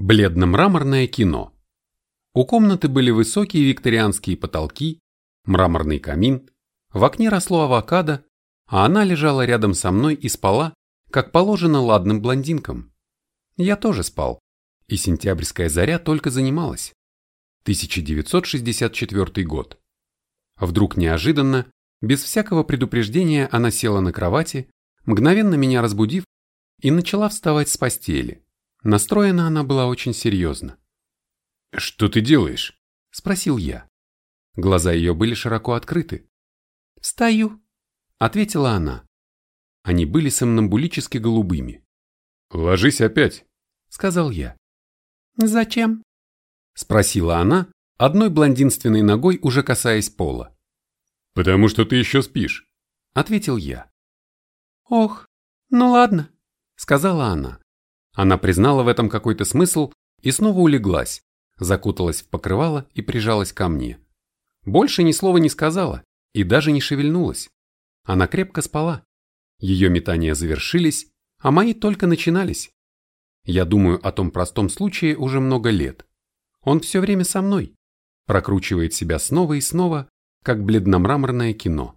Бледно-мраморное кино. У комнаты были высокие викторианские потолки, мраморный камин, в окне росло авокадо, а она лежала рядом со мной и спала, как положено ладным блондинкам. Я тоже спал, и сентябрьская заря только занималась. 1964 год. Вдруг неожиданно, без всякого предупреждения она села на кровати, мгновенно меня разбудив, и начала вставать с постели. Настроена она была очень серьезно. «Что ты делаешь?» – спросил я. Глаза ее были широко открыты. «Встаю», – ответила она. Они были сомнамбулически голубыми. «Ложись опять», – сказал я. «Зачем?» – спросила она, одной блондинственной ногой уже касаясь пола. «Потому что ты еще спишь», – ответил я. «Ох, ну ладно», – сказала она. Она признала в этом какой-то смысл и снова улеглась, закуталась в покрывало и прижалась ко мне. Больше ни слова не сказала и даже не шевельнулась. Она крепко спала. Ее метания завершились, а мои только начинались. Я думаю о том простом случае уже много лет. Он все время со мной, прокручивает себя снова и снова, как бледномраморное кино.